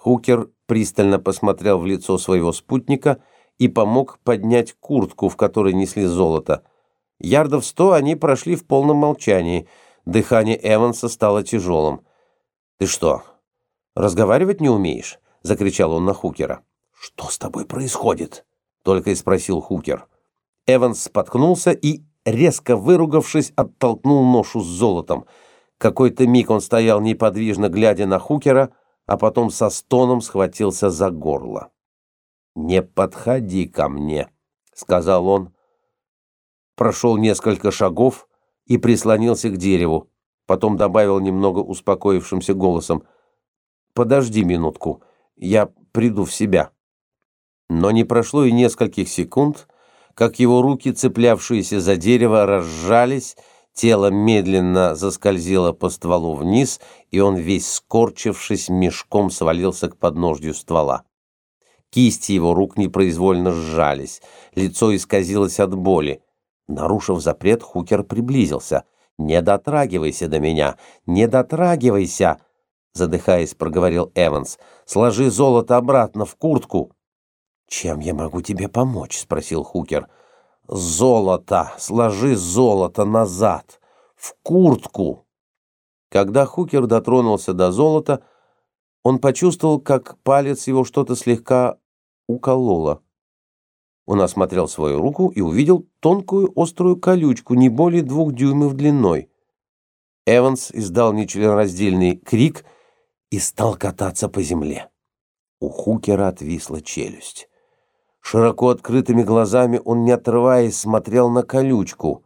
Хукер пристально посмотрел в лицо своего спутника и помог поднять куртку, в которой несли золото. Ярдов сто они прошли в полном молчании. Дыхание Эванса стало тяжелым. «Ты что, разговаривать не умеешь?» — закричал он на Хукера. «Что с тобой происходит?» — только и спросил Хукер. Эванс споткнулся и, резко выругавшись, оттолкнул ношу с золотом. Какой-то миг он стоял неподвижно, глядя на Хукера, а потом со стоном схватился за горло. «Не подходи ко мне», — сказал он. Прошел несколько шагов и прислонился к дереву. Потом добавил немного успокоившимся голосом. «Подожди минутку, я приду в себя». Но не прошло и нескольких секунд, как его руки, цеплявшиеся за дерево, разжались, Тело медленно заскользило по стволу вниз, и он, весь скорчившись, мешком свалился к подножью ствола. Кисти его рук непроизвольно сжались, лицо исказилось от боли. Нарушив запрет, Хукер приблизился. «Не дотрагивайся до меня! Не дотрагивайся!» Задыхаясь, проговорил Эванс. «Сложи золото обратно в куртку!» «Чем я могу тебе помочь?» — спросил Хукер. Золото! Сложи золото назад! В куртку!» Когда Хукер дотронулся до золота, он почувствовал, как палец его что-то слегка укололо. Он осмотрел свою руку и увидел тонкую острую колючку, не более двух дюймов длиной. Эванс издал нечленораздельный крик и стал кататься по земле. У Хукера отвисла челюсть. Широко открытыми глазами он, не отрываясь, смотрел на колючку.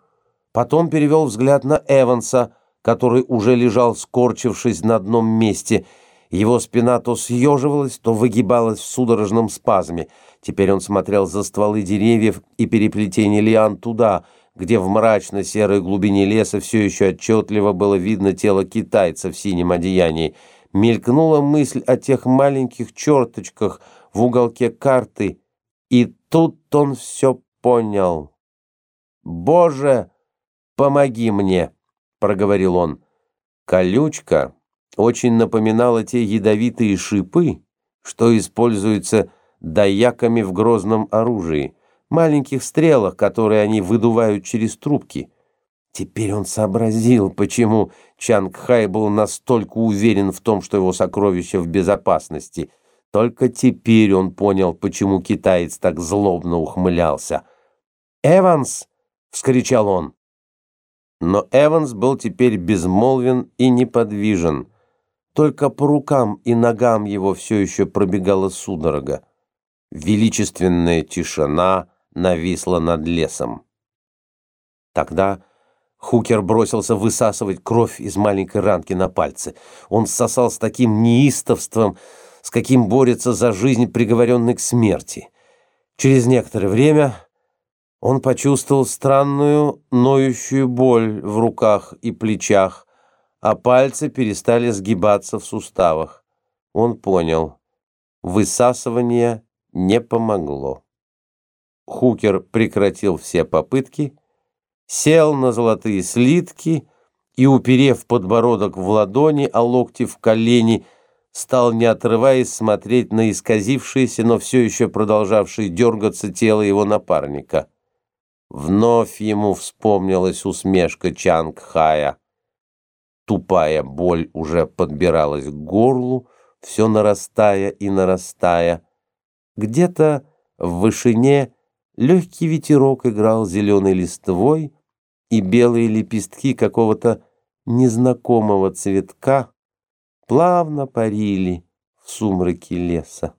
Потом перевел взгляд на Эванса, который уже лежал, скорчившись на одном месте. Его спина то съеживалась, то выгибалась в судорожном спазме. Теперь он смотрел за стволы деревьев и переплетение лиан туда, где в мрачно-серой глубине леса все еще отчетливо было видно тело китайца в синем одеянии. Мелькнула мысль о тех маленьких черточках в уголке карты — и тут он все понял. «Боже, помоги мне!» — проговорил он. Колючка очень напоминала те ядовитые шипы, что используютсядаяками в грозном оружии, маленьких стрелах, которые они выдувают через трубки. Теперь он сообразил, почему Чанг Хай был настолько уверен в том, что его сокровища в безопасности — только теперь он понял, почему китаец так злобно ухмылялся. «Эванс!» — вскричал он. Но Эванс был теперь безмолвен и неподвижен. Только по рукам и ногам его все еще пробегала судорога. Величественная тишина нависла над лесом. Тогда Хукер бросился высасывать кровь из маленькой ранки на пальце. Он сосал с таким неистовством, с каким борется за жизнь приговоренный к смерти. Через некоторое время он почувствовал странную ноющую боль в руках и плечах, а пальцы перестали сгибаться в суставах. Он понял, высасывание не помогло. Хукер прекратил все попытки, сел на золотые слитки и, уперев подбородок в ладони, а локти в колени, стал, не отрываясь, смотреть на исказившееся, но все еще продолжавшее дергаться тело его напарника. Вновь ему вспомнилась усмешка Чанг Хая. Тупая боль уже подбиралась к горлу, все нарастая и нарастая. Где-то в вышине легкий ветерок играл зеленой листвой, и белые лепестки какого-то незнакомого цветка плавно парили в сумраке леса.